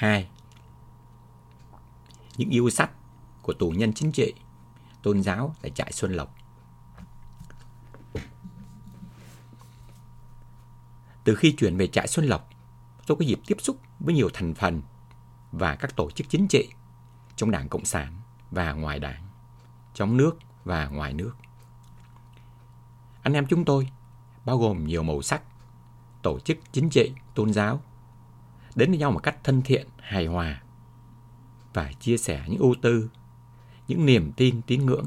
2. Những yêu sách của tù nhân chính trị, tôn giáo tại trại Xuân Lộc. Từ khi chuyển về trại Xuân Lộc, tôi có dịp tiếp xúc với nhiều thành phần và các tổ chức chính trị trong Đảng Cộng sản và ngoài đảng, trong nước và ngoài nước. Anh em chúng tôi bao gồm nhiều màu sắc, tổ chức chính trị, tôn giáo, đến với nhau một cách thân thiện, hài hòa và chia sẻ những ưu tư, những niềm tin, tín ngưỡng.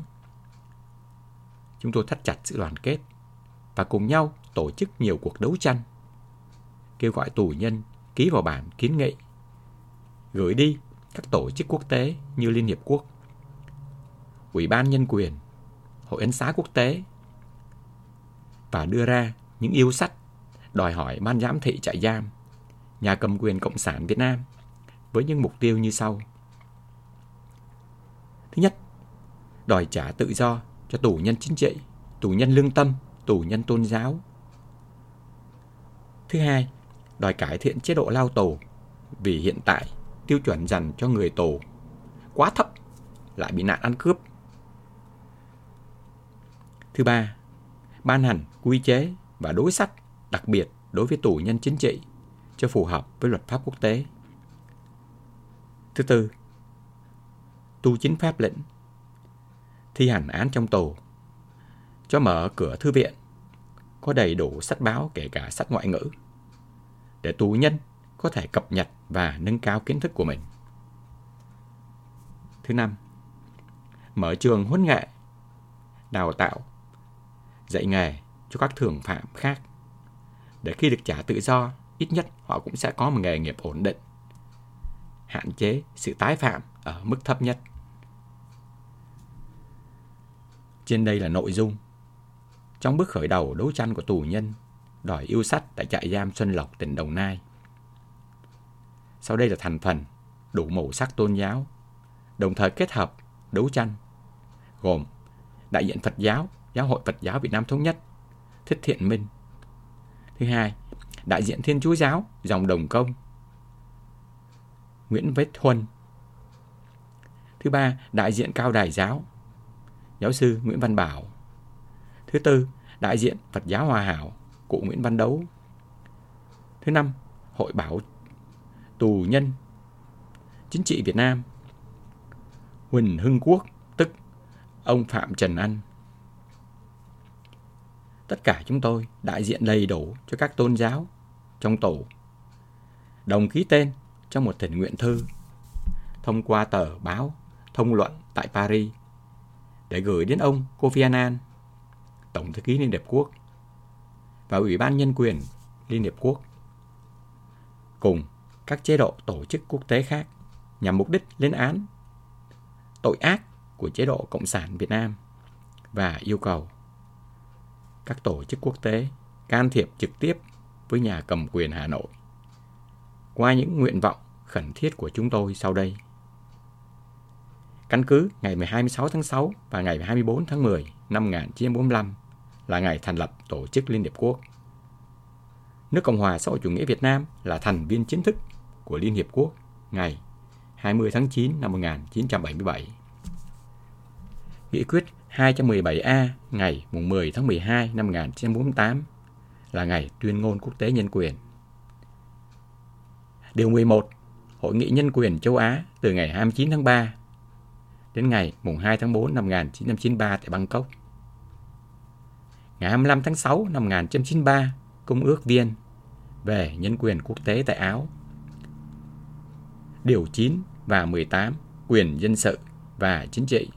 Chúng tôi thắt chặt sự đoàn kết và cùng nhau tổ chức nhiều cuộc đấu tranh, kêu gọi tù nhân ký vào bản kiến nghị, gửi đi các tổ chức quốc tế như Liên Hiệp Quốc, Ủy ban Nhân quyền, Hội Ấn xá Quốc tế và đưa ra những yêu sách đòi hỏi ban giám thị trại giam, nhà cầm quyền Cộng sản Việt Nam với những mục tiêu như sau. Thứ nhất, đòi trả tự do cho tù nhân chính trị, tù nhân lương tâm, tù nhân tôn giáo. Thứ hai, đòi cải thiện chế độ lao tù vì hiện tại tiêu chuẩn dành cho người tù quá thấp lại bị nạn ăn cướp. Thứ ba, ban hành quy chế và đối sách đặc biệt đối với tù nhân chính trị cho phù hợp với luật pháp quốc tế. Thứ tư, tu chính pháp lệnh, thi hành án trong tù, cho mở cửa thư viện, có đầy đủ sách báo kể cả sách ngoại ngữ, để tù nhân có thể cập nhật và nâng cao kiến thức của mình. Thứ năm, mở trường huấn nghệ, đào tạo, dạy nghề cho các thường phạm khác. Để khi được trả tự do, ít nhất họ cũng sẽ có một nghề nghiệp ổn định. Hạn chế sự tái phạm ở mức thấp nhất. Trên đây là nội dung. Trong bước khởi đầu đấu tranh của tù nhân đòi yêu sách tại trại giam Xuân Lộc, tỉnh Đồng Nai. Sau đây là thành phần đủ màu sắc tôn giáo, đồng thời kết hợp đấu tranh, gồm đại diện Phật giáo, Giáo hội Phật giáo Việt Nam Thống Nhất, Thích Thiện Minh. Thứ hai, đại diện Thiên Chúa Giáo, dòng Đồng Công, Nguyễn Vết Huân. Thứ ba, đại diện Cao Đài Giáo, giáo sư Nguyễn Văn Bảo. Thứ tư, đại diện Phật giáo Hòa Hảo, cụ Nguyễn Văn Đấu. Thứ năm, Hội Bảo Tù Nhân Chính trị Việt Nam Huỳnh Hưng Quốc, tức ông Phạm Trần Anh. Tất cả chúng tôi đại diện đầy đủ cho các tôn giáo trong tổ. Đồng ký tên trong một thỉnh nguyện thư thông qua tờ báo Thông luận tại Paris để gửi đến ông Kofi Annan, Tổng thư ký Liên Hiệp Quốc và Ủy ban Nhân quyền Liên Hiệp Quốc cùng các chế độ tổ chức quốc tế khác nhằm mục đích lên án tội ác của chế độ Cộng sản Việt Nam và yêu cầu các tổ chức quốc tế can thiệp trực tiếp với nhà cầm quyền Hà Nội qua những nguyện vọng khẩn thiết của chúng tôi sau đây. Căn cứ ngày 26 tháng 6 và ngày 24 tháng 10 năm 1945 là ngày thành lập Tổ chức Liên Hiệp Quốc. Nước Cộng hòa xã hội chủ nghĩa Việt Nam là thành viên chính thức của Liên Hiệp Quốc ngày 20 tháng 9 năm 1977. Nghị quyết 217A ngày 10 tháng 12 năm 1948 là ngày tuyên ngôn quốc tế nhân quyền. Điều 11 Hội nghị nhân quyền châu Á từ ngày 29 tháng 3 đến ngày 2 tháng 4 năm 1993 tại Bangkok. Ngày 25 tháng 6 năm 1993, Công ước Viên về nhân quyền quốc tế tại Áo. Điều 9 và 18 quyền dân sự và chính trị.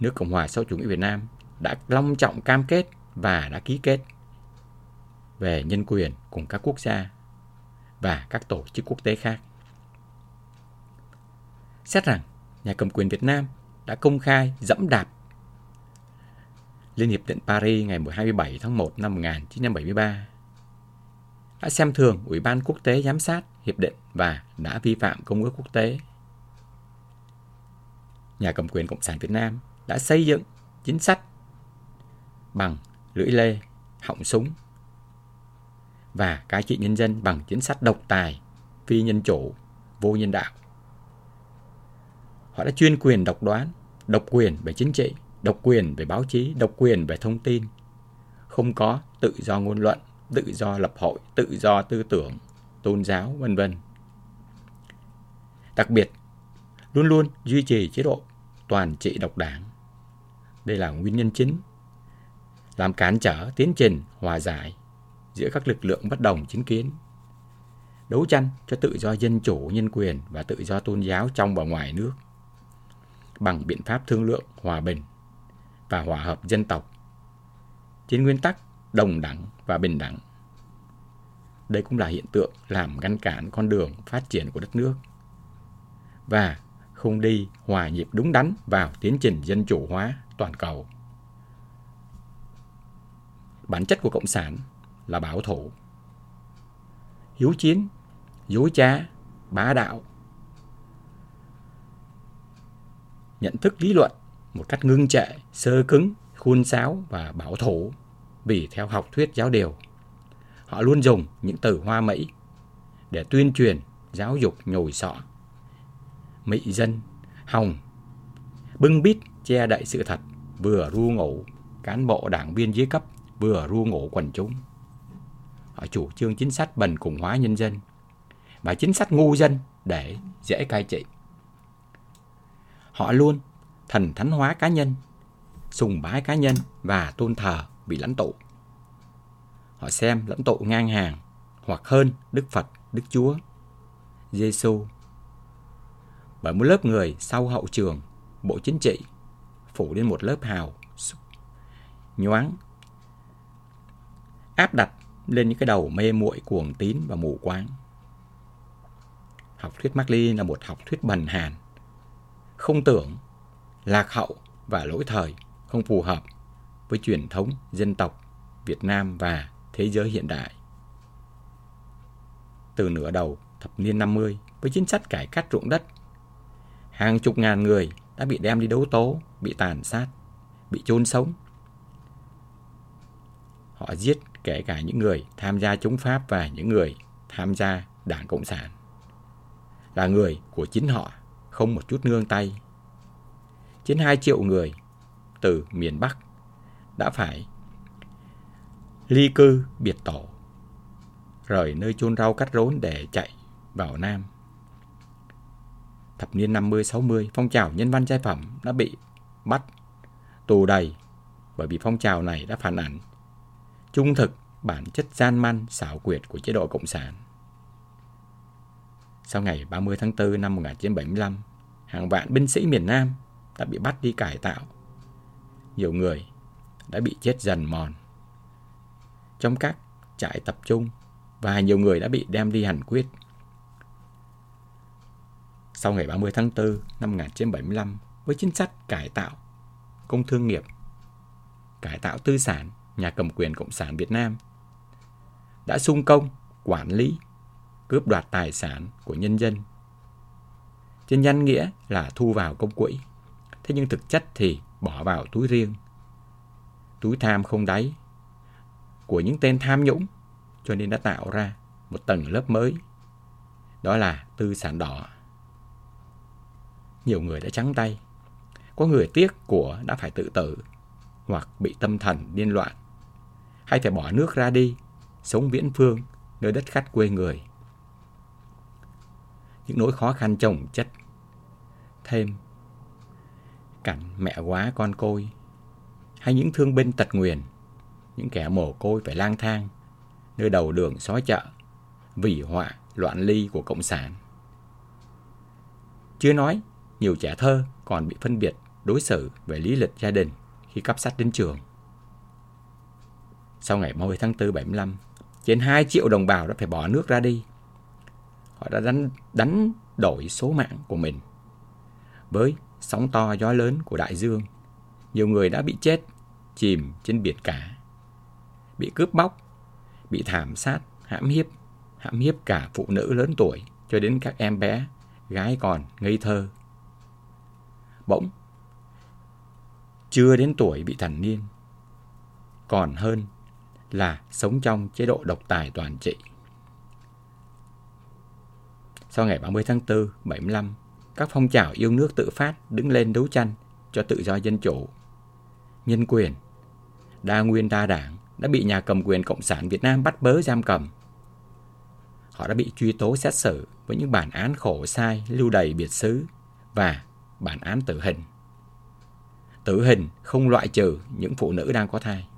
Nước Cộng hòa xã hội chủ nghĩa Việt Nam đã long trọng cam kết và đã ký kết về nhân quyền cùng các quốc gia và các tổ chức quốc tế khác. Xét rằng, nhà cầm quyền Việt Nam đã công khai, dẫm đạp Liên hiệp định Paris ngày 27 tháng 1 năm 1973 đã xem thường Ủy ban quốc tế giám sát hiệp định và đã vi phạm công ước quốc tế. Nhà cầm quyền Cộng sản Việt Nam đã xây dựng chính sách bằng lưỡi lê, họng súng và cai trị nhân dân bằng chính sách độc tài phi nhân chủ, vô nhân đạo. Họ đã chuyên quyền độc đoán, độc quyền về chính trị, độc quyền về báo chí, độc quyền về thông tin. Không có tự do ngôn luận, tự do lập hội, tự do tư tưởng, tôn giáo, vân vân. Đặc biệt, luôn luôn duy trì chế độ toàn trị độc đảng. Đây là nguyên nhân chính làm cản trở tiến trình hòa giải giữa các lực lượng bất đồng chính kiến. Đấu tranh cho tự do dân chủ, nhân quyền và tự do tôn giáo trong và ngoài nước bằng biện pháp thương lượng, hòa bình và hòa hợp dân tộc trên nguyên tắc đồng đẳng và bình đẳng. Đây cũng là hiện tượng làm ngăn cản con đường phát triển của đất nước và không đi hòa nhịp đúng đắn vào tiến trình dân chủ hóa toàn cầu. Bản chất của Cộng sản là bảo thủ, hiếu chiến, dối trá, bá đạo. Nhận thức lý luận một cách ngưng trệ, sơ cứng, khuôn sáo và bảo thủ vì theo học thuyết giáo điều. Họ luôn dùng những từ hoa mỹ để tuyên truyền, giáo dục nhồi sọ mị dân, hồng, bưng bít che đậy sự thật, vừa ru ngủ cán bộ đảng viên dưới cấp, vừa ru ngủ quần chúng. Họ chủ trương chính sách bần cùng hóa nhân dân và chính sách ngu dân để dễ cai trị. Họ luôn thần thánh hóa cá nhân, sùng bái cá nhân và tôn thờ vị lãnh tụ. Họ xem lãnh tụ ngang hàng hoặc hơn Đức Phật, Đức Chúa, Giêsu bởi một lớp người sau hậu trường, bộ chính trị, phủ lên một lớp hào, nhoáng, áp đặt lên những cái đầu mê muội cuồng tín và mù quáng. Học thuyết Mác-li là một học thuyết bần hàn, không tưởng, lạc hậu và lỗi thời, không phù hợp với truyền thống dân tộc Việt Nam và thế giới hiện đại. Từ nửa đầu thập niên 50 với chính sách cải cách ruộng đất Hàng chục ngàn người đã bị đem đi đấu tố, bị tàn sát, bị chôn sống. Họ giết kể cả những người tham gia chống Pháp và những người tham gia Đảng Cộng sản. Là người của chính họ, không một chút nương tay. Trên 2 triệu người từ miền Bắc đã phải ly cư biệt tổ, rời nơi chôn rau cắt rốn để chạy vào Nam thập niên 50-60, phong trào nhân văn giai phẩm đã bị bắt, tù đầy bởi vì phong trào này đã phản ảnh trung thực bản chất gian man xảo quyệt của chế độ Cộng sản. Sau ngày 30 tháng 4 năm 1975, hàng vạn binh sĩ miền Nam đã bị bắt đi cải tạo. Nhiều người đã bị chết dần mòn. Trong các trại tập trung và nhiều người đã bị đem đi hành quyết. Sau ngày 30 tháng 4 năm 1975, với chính sách cải tạo công thương nghiệp, cải tạo tư sản, nhà cầm quyền Cộng sản Việt Nam đã sung công, quản lý, cướp đoạt tài sản của nhân dân. Trên danh nghĩa là thu vào công quỹ, thế nhưng thực chất thì bỏ vào túi riêng. Túi tham không đáy của những tên tham nhũng cho nên đã tạo ra một tầng lớp mới. Đó là tư sản đỏ nhiều người đã trắng tay. Có người tiếc của đã phải tự tử, hoặc bị tâm thần điên loạn, hay phải bỏ nước ra đi, sống viễn phương, nơi đất khách quê người. Những nỗi khó khăn chồng chất. Thêm, cảnh mẹ quá con côi, hay những thương binh tật nguyền, những kẻ mồ côi phải lang thang, nơi đầu đường xó chợ, vì họa loạn ly của Cộng sản. Chưa nói nhiều trẻ thơ còn bị phân biệt đối xử về lý lịch gia đình khi cấp sách đến trường. Sau ngày 30 tháng 4 75, trên 2 triệu đồng bào đã phải bỏ nước ra đi. Họ đã đánh, đánh đổi số mạng của mình. Với sóng to gió lớn của đại dương, nhiều người đã bị chết, chìm trên biển cả. Bị cướp bóc, bị thảm sát, hãm hiếp, hãm hiếp cả phụ nữ lớn tuổi cho đến các em bé, gái còn ngây thơ bỗng. Chưa đến tuổi bị thành niên còn hơn là sống trong chế độ độc tài toàn trị. Sau ngày 30 tháng 4, 75, các phong trào yêu nước tự phát đứng lên đấu tranh cho tự do dân chủ, nhân quyền, đa nguyên đa đảng đã bị nhà cầm quyền Cộng sản Việt Nam bắt bớ giam cầm. Họ đã bị truy tố xét xử với những bản án khổ sai lưu đầy biệt xứ và bản án tử hình. Tử hình không loại trừ những phụ nữ đang có thai.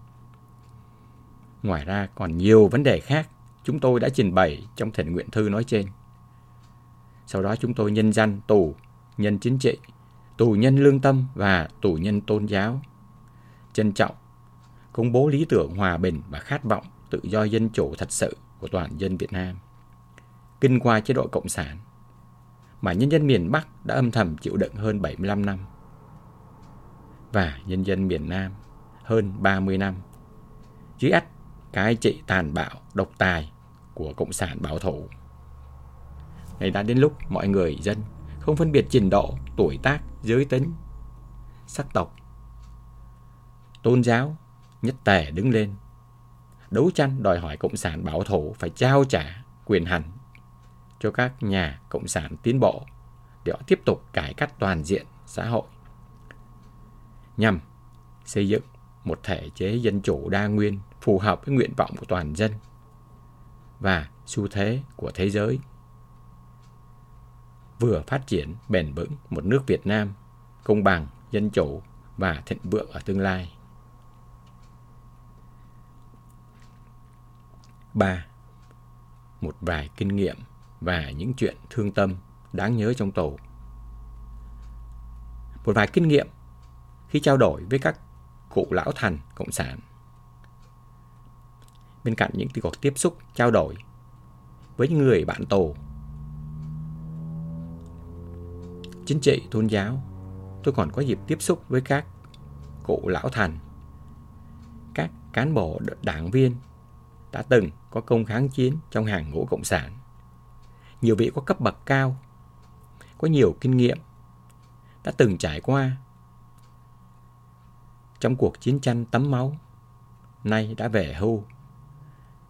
Ngoài ra còn nhiều vấn đề khác chúng tôi đã trình bày trong thỉnh nguyện thư nói trên. Sau đó chúng tôi nhân danh tù nhân chính trị, tù nhân lương tâm và tù nhân tôn giáo. Trân trọng, công bố lý tưởng hòa bình và khát vọng tự do dân chủ thật sự của toàn dân Việt Nam. Kinh qua chế độ Cộng sản, mà nhân dân miền Bắc đã âm thầm chịu đựng hơn 75 năm. Và nhân dân miền Nam hơn 30 năm. Dưới ách cái trị tàn bạo, độc tài của Cộng sản bảo thủ. Ngày đã đến lúc mọi người dân không phân biệt trình độ, tuổi tác, giới tính, sắc tộc, tôn giáo, nhất tề đứng lên, đấu tranh đòi hỏi Cộng sản bảo thủ phải trao trả quyền hành cho các nhà Cộng sản tiến bộ để họ tiếp tục cải cách toàn diện xã hội nhằm xây dựng một thể chế dân chủ đa nguyên phù hợp với nguyện vọng của toàn dân và xu thế của thế giới vừa phát triển bền vững một nước Việt Nam công bằng, dân chủ và thịnh vượng ở tương lai. 3. Một vài kinh nghiệm và những chuyện thương tâm đáng nhớ trong tù. Một vài kinh nghiệm khi trao đổi với các cụ lão thành cộng sản. Bên cạnh những cuộc tiếp xúc trao đổi với những người bạn tù chính trị, tôn giáo, tôi còn có dịp tiếp xúc với các cụ lão thành, các cán bộ đảng viên đã từng có công kháng chiến trong hàng ngũ cộng sản. Nhiều vị có cấp bậc cao, có nhiều kinh nghiệm, đã từng trải qua trong cuộc chiến tranh tắm máu, nay đã về hưu,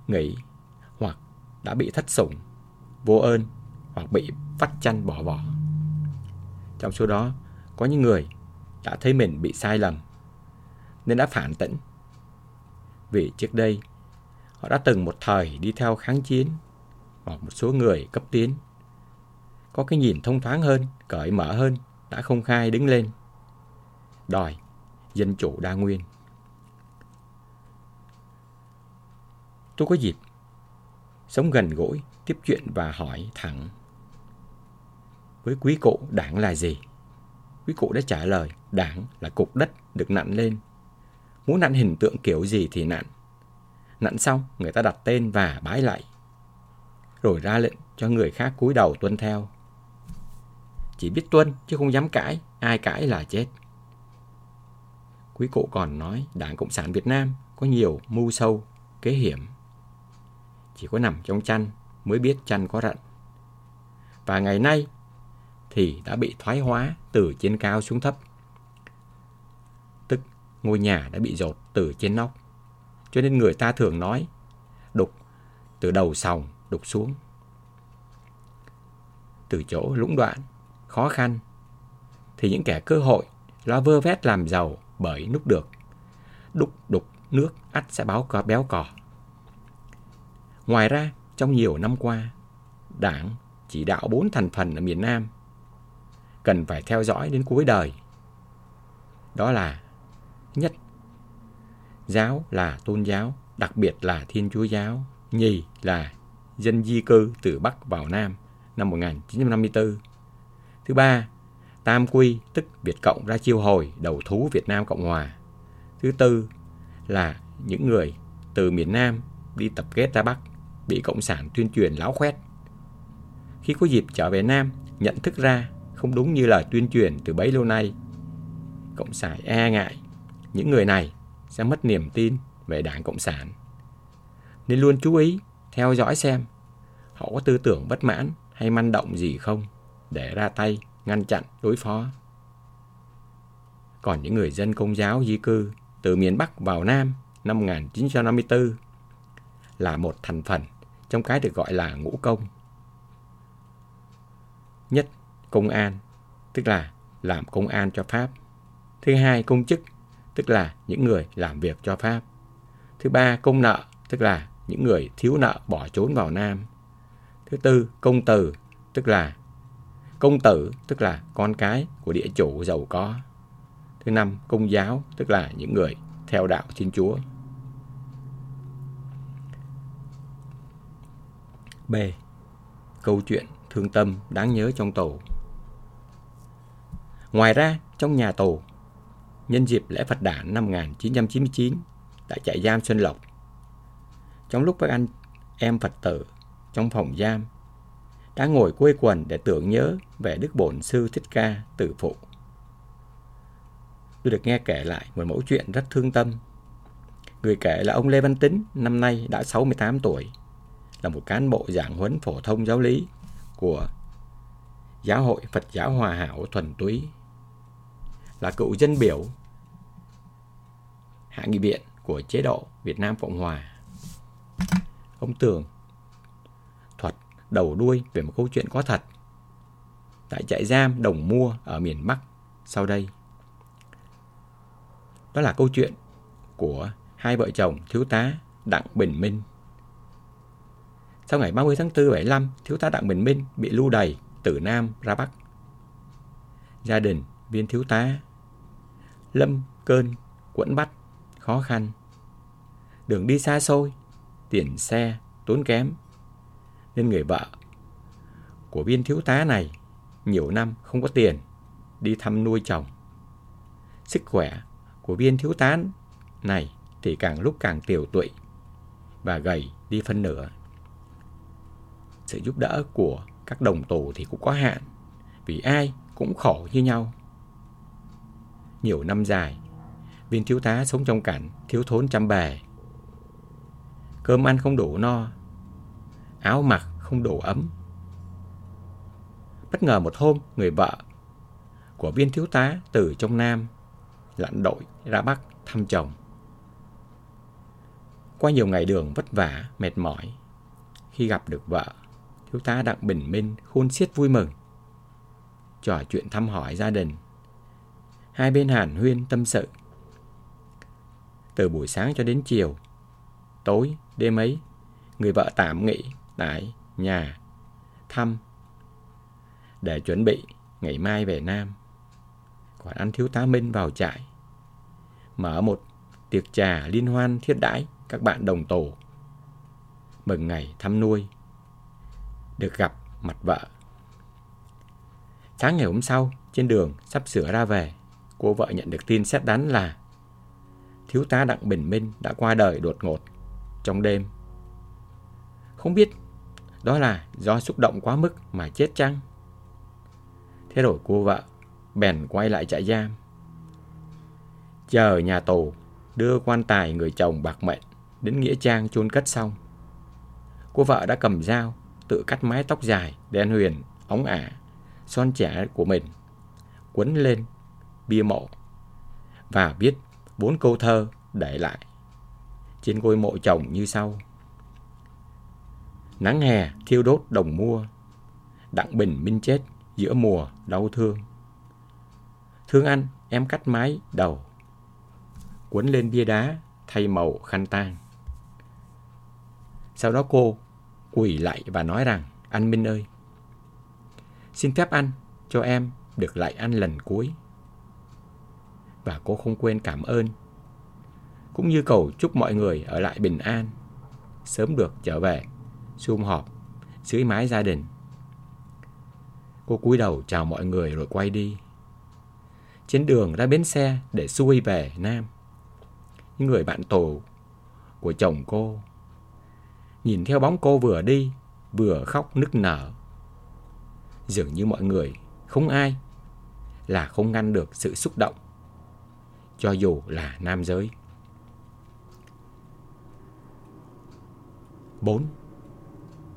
nghỉ hoặc đã bị thất sủng, vô ơn hoặc bị vắt chăn bỏ vỏ. Trong số đó, có những người đã thấy mình bị sai lầm, nên đã phản tỉnh. Vì trước đây, họ đã từng một thời đi theo kháng chiến, hoặc một số người cấp tiến. Có cái nhìn thông thoáng hơn, cởi mở hơn, đã không khai đứng lên. Đòi dân chủ đa nguyên. Tôi có dịp sống gần gũi, tiếp chuyện và hỏi thẳng với quý cụ đảng là gì? Quý cụ đã trả lời, đảng là cục đất được nặn lên. Muốn nặn hình tượng kiểu gì thì nặn. Nặn xong, người ta đặt tên và bái lại. Rồi ra lệnh cho người khác cúi đầu tuân theo. Chỉ biết tuân chứ không dám cãi, ai cãi là chết. Quý cụ còn nói Đảng Cộng sản Việt Nam có nhiều mưu sâu, kế hiểm. Chỉ có nằm trong chăn mới biết chăn có rận. Và ngày nay thì đã bị thoái hóa từ trên cao xuống thấp. Tức ngôi nhà đã bị dột từ trên nóc. Cho nên người ta thường nói đục từ đầu sòng đục xuống. Từ chỗ lũng đoạn, khó khăn, thì những kẻ cơ hội lo vơ vét làm giàu bởi núp được. Đục đục nước ắt sẽ báo có béo cò. Ngoài ra, trong nhiều năm qua, Đảng chỉ đạo bốn thành phần ở miền Nam cần phải theo dõi đến cuối đời. Đó là nhất giáo là tôn giáo, đặc biệt là Thiên Chúa giáo, nhì là dân di cư từ Bắc vào Nam năm 1954. Thứ ba, Tam Quy tức Việt Cộng ra chiêu hồi đầu thú Việt Nam Cộng Hòa. Thứ tư là những người từ miền Nam đi tập kết ra Bắc bị Cộng sản tuyên truyền láo khoét. Khi có dịp trở về Nam, nhận thức ra không đúng như lời tuyên truyền từ bấy lâu nay. Cộng sản e ngại những người này sẽ mất niềm tin về Đảng Cộng sản. Nên luôn chú ý, theo dõi xem họ có tư tưởng bất mãn hay manh động gì không để ra tay, ngăn chặn, đối phó. Còn những người dân công giáo di cư từ miền Bắc vào Nam năm 1954 là một thành phần trong cái được gọi là ngũ công. Nhất, công an, tức là làm công an cho Pháp. Thứ hai, công chức, tức là những người làm việc cho Pháp. Thứ ba, công nợ, tức là những người thiếu nợ bỏ trốn vào Nam. Thứ tư, công tử, tức là công tử, tức là con cái của địa chủ giàu có. Thứ năm, công giáo, tức là những người theo đạo Thiên Chúa. B. Câu chuyện thương tâm đáng nhớ trong tù. Ngoài ra, trong nhà tù, nhân dịp lễ Phật đản năm 1999 tại trại giam Xuân Lộc, trong lúc các anh em Phật tử trong phòng giam đã ngồi quây quần để tưởng nhớ về Đức Bổn Sư Thích Ca tử phụ. Tôi được nghe kể lại một mẫu chuyện rất thương tâm. Người kể là ông Lê Văn Tính, năm nay đã 68 tuổi, là một cán bộ giảng huấn phổ thông giáo lý của Giáo hội Phật giáo Hòa Hảo Thuần Túy, là cựu dân biểu hạ nghị viện của chế độ Việt Nam Cộng Hòa. Ông Tường thuật đầu đuôi về một câu chuyện có thật tại trại giam Đồng Mua ở miền Bắc sau đây. Đó là câu chuyện của hai vợ chồng thiếu tá Đặng Bình Minh. Sau ngày 30 tháng 4 75, thiếu tá Đặng Bình Minh bị lưu đày từ Nam ra Bắc. Gia đình viên thiếu tá lâm cơn quẫn bắt khó khăn. Đường đi xa xôi, tiền xe tốn kém nên người vợ của viên thiếu tá này nhiều năm không có tiền đi thăm nuôi chồng. Sức khỏe của viên thiếu tá này thì càng lúc càng tiều tụy và gầy đi phân nửa. Sự giúp đỡ của các đồng tù thì cũng có hạn vì ai cũng khổ như nhau. Nhiều năm dài, viên thiếu tá sống trong cảnh thiếu thốn trăm bề. Cơm ăn không đủ no, áo mặc không đủ ấm. Bất ngờ một hôm, người vợ của viên thiếu tá từ trong Nam lặn đội ra Bắc thăm chồng. Qua nhiều ngày đường vất vả, mệt mỏi, khi gặp được vợ, thiếu tá Đặng Bình Minh khôn xiết vui mừng. Trò chuyện thăm hỏi gia đình. Hai bên hàn huyên tâm sự. Từ buổi sáng cho đến chiều, tối, đêm ấy, người vợ tạm nghỉ tại nhà, thăm, để chuẩn bị ngày mai về Nam. Còn anh thiếu tá Minh vào trại, mở một tiệc trà liên hoan thiết đãi các bạn đồng tổ. Mừng ngày thăm nuôi, được gặp mặt vợ. Sáng ngày hôm sau, trên đường sắp sửa ra về, cô vợ nhận được tin xét đánh là thiếu tá Đặng Bình Minh đã qua đời đột ngột trong đêm. Không biết đó là do xúc động quá mức mà chết chăng? Thế rồi cô vợ bèn quay lại trại giam. Chờ nhà tù đưa quan tài người chồng bạc mệnh đến Nghĩa Trang chôn cất xong. Cô vợ đã cầm dao tự cắt mái tóc dài, đen huyền, ống ả, son trẻ của mình, quấn lên bia mộ và viết bốn câu thơ để lại trên ngôi mộ chồng như sau. Nắng hè thiêu đốt đồng mua, đặng bình minh chết giữa mùa đau thương. Thương anh, em cắt mái đầu, quấn lên bia đá thay màu khăn tang. Sau đó cô quỳ lại và nói rằng, anh Minh ơi, xin phép anh cho em được lại anh lần cuối. Và cô không quên cảm ơn, cũng như cầu chúc mọi người ở lại bình an, sớm được trở về, sum họp dưới mái gia đình. Cô cúi đầu chào mọi người rồi quay đi. Trên đường ra bến xe để xuôi về Nam. Những người bạn tù của chồng cô nhìn theo bóng cô vừa đi, vừa khóc nức nở. Dường như mọi người, không ai là không ngăn được sự xúc động, cho dù là nam giới. 4.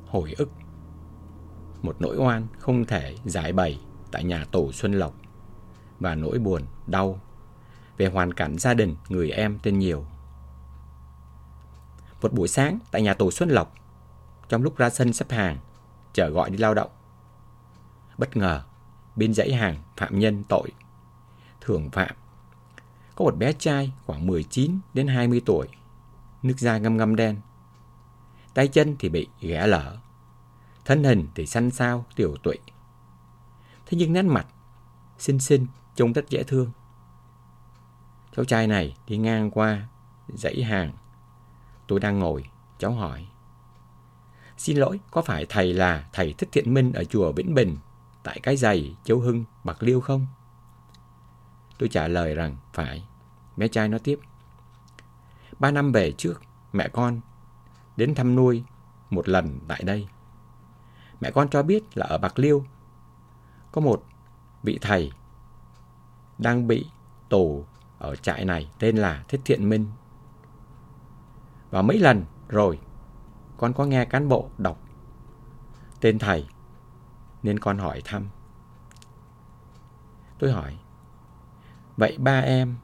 Hồi ức Một nỗi oan không thể giải bày tại nhà tù Xuân Lộc và nỗi buồn, đau về hoàn cảnh gia đình người em tên Nhiều. Một buổi sáng tại nhà tù Xuân Lộc, trong lúc ra sân xếp hàng, chờ gọi đi lao động. bất ngờ bên dãy hàng phạm nhân tội thường phạm có một bé trai khoảng 19 đến 20 tuổi, nước da ngâm ngâm đen. Tay chân thì bị ghẻ lở, thân hình thì xanh xao, tiểu tụy. Thế nhưng nét mặt xinh xinh, trông rất dễ thương. Cháu trai này đi ngang qua dãy hàng. Tôi đang ngồi, cháu hỏi. Xin lỗi, có phải thầy là thầy Thích Thiện Minh ở chùa Vĩnh Bình, tại cái giày Châu Hưng, Bạc Liêu không? Tôi trả lời rằng phải. Bé trai nói tiếp. Ba năm về trước, mẹ con đến thăm nuôi một lần tại đây. Mẹ con cho biết là ở Bạc Liêu có một vị thầy đang bị tù ở trại này tên là Thích Thiện Minh. Và mấy lần rồi con có nghe cán bộ đọc tên thầy nên con hỏi thăm. Tôi hỏi Vậy ba em,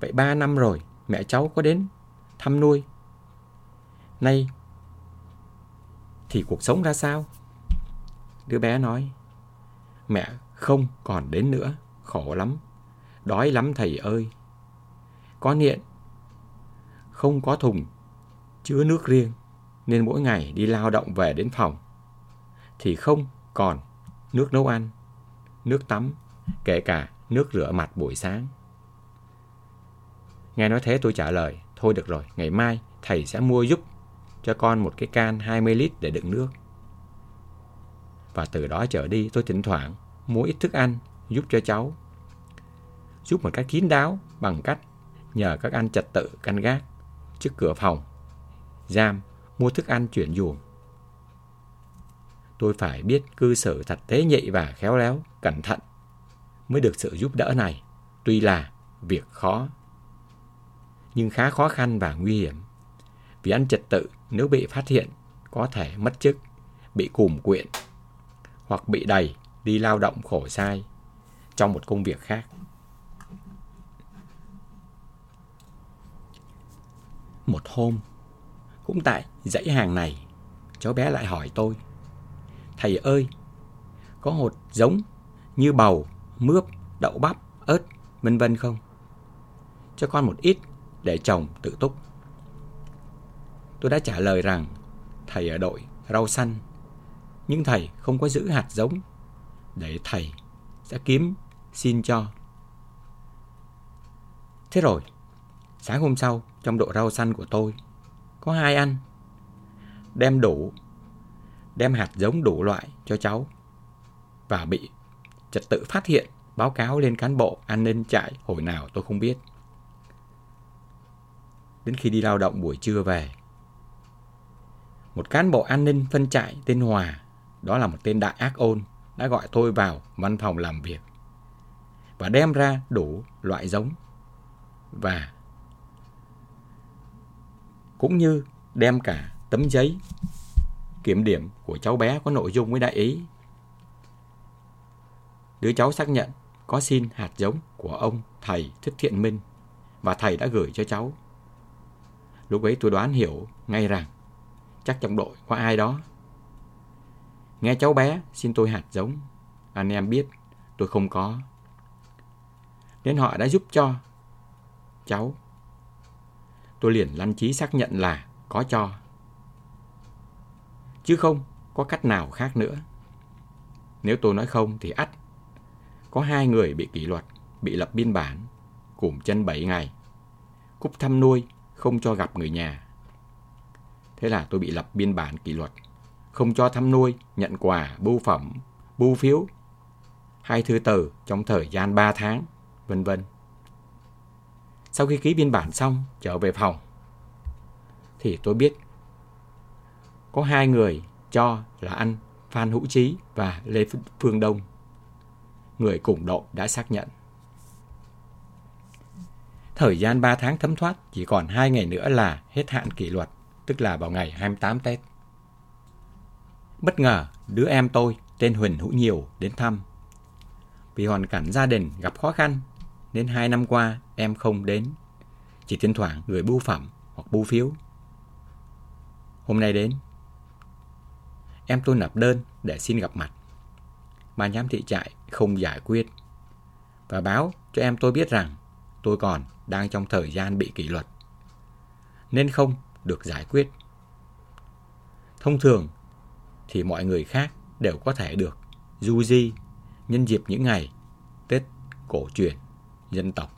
vậy ba năm rồi mẹ cháu có đến thăm nuôi. Nay thì cuộc sống ra sao? Đứa bé nói, mẹ không còn đến nữa, khổ lắm, đói lắm thầy ơi. Có niện không có thùng chứa nước riêng, nên mỗi ngày đi lao động về đến phòng, thì không còn nước nấu ăn, nước tắm, kể cả nước rửa mặt buổi sáng. Nghe nói thế tôi trả lời, thôi được rồi, ngày mai thầy sẽ mua giúp cho con một cái can 20 lít để đựng nước. Và từ đó trở đi tôi thỉnh thoảng mua ít thức ăn giúp cho cháu. Giúp một cách kín đáo bằng cách nhờ các anh trật tự canh gác trước cửa phòng, giam, mua thức ăn chuyển dùm. Tôi phải biết cư xử thật tế nhị và khéo léo, cẩn thận mới được sự giúp đỡ này, tuy là việc khó, nhưng khá khó khăn và nguy hiểm. Vì anh trật tự nếu bị phát hiện có thể mất chức, bị cùm quyện hoặc bị đẩy đi lao động khổ sai trong một công việc khác. Một hôm, cũng tại dãy hàng này, cháu bé lại hỏi tôi. Thầy ơi, có hột giống như bầu mướp, đậu bắp, ớt, vân vân không? Cho con một ít để trồng tự túc. Tôi đã trả lời rằng thầy ở đội rau xanh, nhưng thầy không có giữ hạt giống để thầy sẽ kiếm xin cho. Thế rồi, sáng hôm sau trong đội rau xanh của tôi có hai anh đem đủ đem hạt giống đủ loại cho cháu và bị trật tự phát hiện, báo cáo lên cán bộ an ninh trại hồi nào tôi không biết. Đến khi đi lao động buổi trưa về, một cán bộ an ninh phân trại tên Hòa, đó là một tên đại ác ôn, đã gọi tôi vào văn phòng làm việc và đem ra đủ loại giống và cũng như đem cả tấm giấy kiểm điểm của cháu bé có nội dung với đại ý Đứa cháu xác nhận có xin hạt giống của ông thầy Thích Thiện Minh và thầy đã gửi cho cháu. Lúc ấy tôi đoán hiểu ngay rằng chắc trong đội có ai đó. Nghe cháu bé xin tôi hạt giống, anh em biết tôi không có. Nên họ đã giúp cho cháu. Tôi liền lăn trí xác nhận là có cho. Chứ không có cách nào khác nữa. Nếu tôi nói không thì ắt có hai người bị kỷ luật, bị lập biên bản, cùm chân 7 ngày. Cúc thăm nuôi, không cho gặp người nhà. Thế là tôi bị lập biên bản kỷ luật, không cho thăm nuôi, nhận quà, bưu phẩm, bưu phiếu, hai thư từ trong thời gian 3 tháng, vân vân. Sau khi ký biên bản xong, trở về phòng, thì tôi biết có hai người cho là anh Phan Hữu Trí và Lê Phương Đông. Người cùng đội đã xác nhận. Thời gian 3 tháng thấm thoát, chỉ còn 2 ngày nữa là hết hạn kỷ luật, tức là vào ngày 28 Tết. Bất ngờ, đứa em tôi tên Huỳnh Hữu Nhiều đến thăm. Vì hoàn cảnh gia đình gặp khó khăn, nên hai năm qua em không đến. Chỉ thỉnh thoảng gửi bưu phẩm hoặc bưu phiếu. Hôm nay đến, em tôi nộp đơn để xin gặp mặt. ban giám thị trại không giải quyết và báo cho em tôi biết rằng tôi còn đang trong thời gian bị kỷ luật nên không được giải quyết. Thông thường thì mọi người khác đều có thể được du di nhân dịp những ngày Tết cổ truyền dân tộc.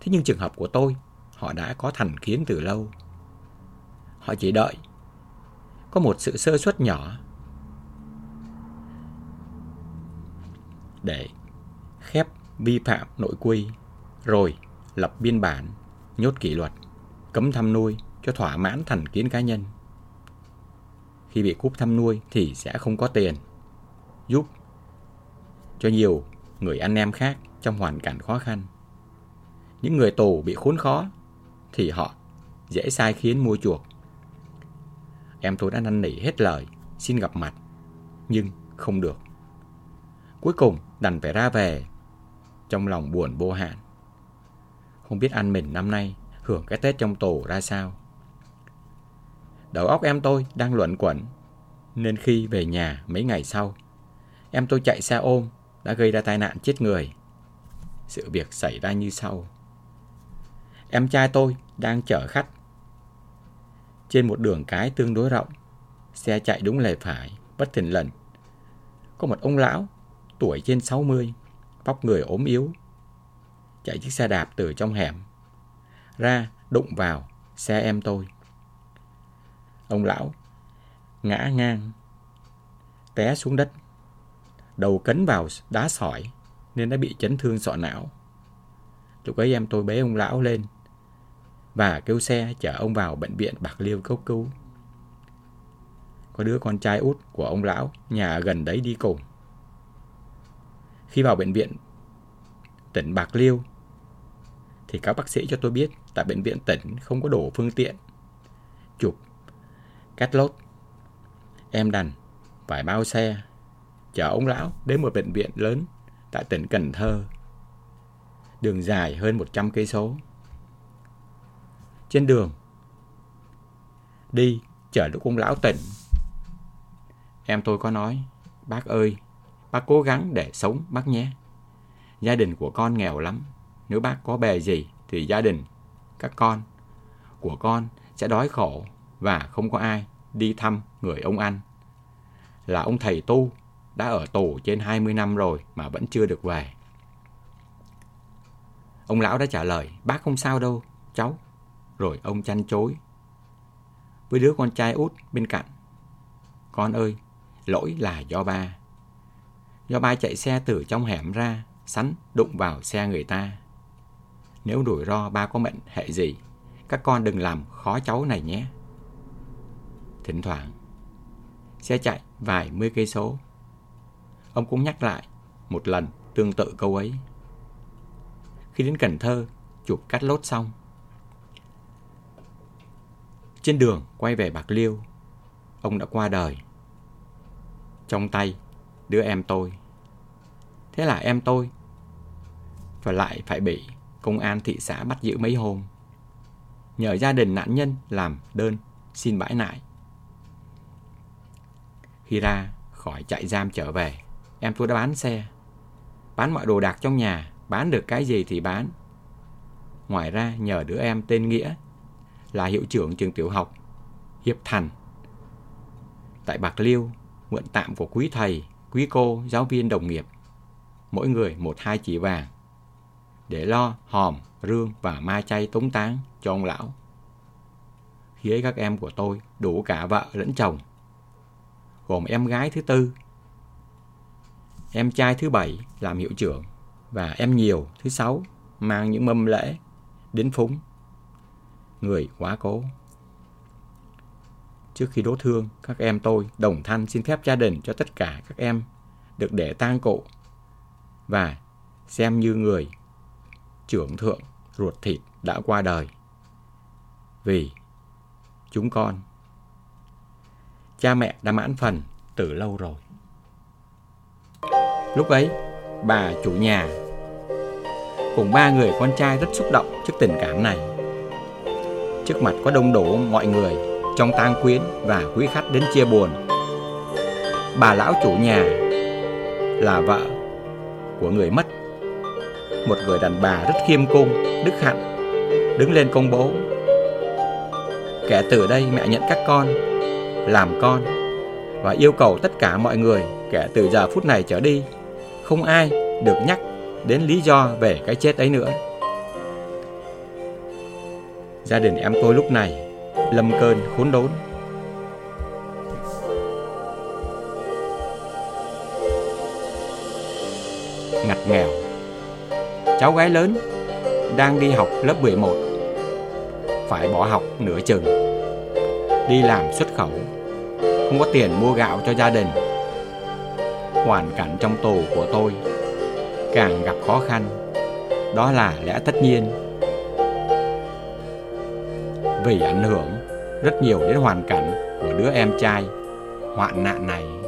Thế nhưng trường hợp của tôi, họ đã có thành kiến từ lâu. Họ chỉ đợi có một sự sơ suất nhỏ để khép vi phạm nội quy rồi lập biên bản nhốt kỷ luật cấm thăm nuôi cho thỏa mãn thành kiến cá nhân. Khi bị cúp thăm nuôi thì sẽ không có tiền, giúp cho nhiều người anh em khác trong hoàn cảnh khó khăn. Những người tù bị khốn khó thì họ dễ sai khiến mua chuộc. Em tôi đã năn nỉ hết lời, xin gặp mặt, nhưng không được. Cuối cùng đành phải ra về trong lòng buồn vô hạn. Không biết anh mình năm nay hưởng cái Tết trong tù ra sao. Đầu óc em tôi đang luẩn quẩn, nên khi về nhà mấy ngày sau, em tôi chạy xe ôm đã gây ra tai nạn chết người. Sự việc xảy ra như sau. Em trai tôi đang chở khách trên một đường cái tương đối rộng. Xe chạy đúng lề phải, bất thình lình. Có một ông lão, tuổi trên 60, vóc người ốm yếu, chạy chiếc xe đạp từ trong hẻm ra đụng vào xe em tôi. Ông lão ngã ngang, té xuống đất, đầu cấn vào đá sỏi nên đã bị chấn thương sọ não. Lúc ấy em tôi bế ông lão lên và kêu xe chở ông vào bệnh viện Bạc Liêu cấp cứu. Có đứa con trai út của ông lão nhà gần đấy đi cùng. Khi vào bệnh viện tỉnh Bạc Liêu thì các bác sĩ cho tôi biết tại bệnh viện tỉnh không có đủ phương tiện chụp cắt lốt. Em đành phải bao xe chở ông lão đến một bệnh viện lớn tại tỉnh Cần Thơ. Đường dài hơn 100 cây số. Trên đường đi chở lúc ông lão tỉnh. Em tôi có nói, bác ơi, bác cố gắng để sống bác nhé. Gia đình của con nghèo lắm. Nếu bác có bề gì thì gia đình, các con của con sẽ đói khổ và không có ai đi thăm người ông anh. Là ông thầy tu đã ở tù trên 20 năm rồi mà vẫn chưa được về. Ông lão đã trả lời, bác không sao đâu, cháu. Rồi ông chăn chối với đứa con trai út bên cạnh. Con ơi, lỗi là do ba. Do ba chạy xe từ trong hẻm ra sắn đụng vào xe người ta. Nếu rủi ro ba có mệnh hệ gì, các con đừng làm khó cháu này nhé. Thỉnh thoảng, xe chạy vài mươi cây số. Ông cũng nhắc lại một lần tương tự câu ấy. Khi đến Cần Thơ, chụp cắt lốt xong. Trên đường quay về Bạc Liêu, ông đã qua đời. Trong tay, đứa em tôi Thế là em tôi và lại phải bị công an thị xã bắt giữ mấy hôm. Nhờ gia đình nạn nhân làm đơn xin bãi nại. Khi ra khỏi trại giam trở về, em tôi đã bán xe. Bán mọi đồ đạc trong nhà, bán được cái gì thì bán. Ngoài ra nhờ đứa em tên Nghĩa là hiệu trưởng trường tiểu học Hiệp Thành. Tại Bạc Liêu, mượn tạm của quý thầy, quý cô, giáo viên đồng nghiệp mỗi người một hai chỉ vàng, để lo hòm, rương và ma chay tống táng cho ông lão. Khi ấy các em của tôi đủ cả vợ lẫn chồng, gồm em gái thứ tư, em trai thứ bảy làm hiệu trưởng và em nhiều thứ sáu mang những mâm lễ đến phúng. Người quá cố. Trước khi đốt thương, các em tôi đồng thanh xin phép gia đình cho tất cả các em được để tang cụ và xem như người trưởng thượng ruột thịt đã qua đời. Vì chúng con, cha mẹ đã mãn phần từ lâu rồi. Lúc ấy, bà chủ nhà cùng ba người con trai rất xúc động trước tình cảm này. Trước mặt có đông đủ mọi người trong tang quyến và quý khách đến chia buồn. Bà lão chủ nhà là vợ của người mất. Một người đàn bà rất khiêm cung, đức hạnh, đứng lên công bố. Kẻ từ đây mẹ nhận các con, làm con và yêu cầu tất cả mọi người kẻ từ giờ phút này trở đi, không ai được nhắc đến lý do về cái chết ấy nữa. Gia đình em tôi lúc này lâm cơn khốn đốn. Cháu gái lớn đang đi học lớp 11 Phải bỏ học nửa chừng, Đi làm xuất khẩu, Không có tiền mua gạo cho gia đình. Hoàn cảnh trong tù của tôi Càng gặp khó khăn, Đó là lẽ tất nhiên. Vì ảnh hưởng rất nhiều đến hoàn cảnh của đứa em trai hoạn nạn này.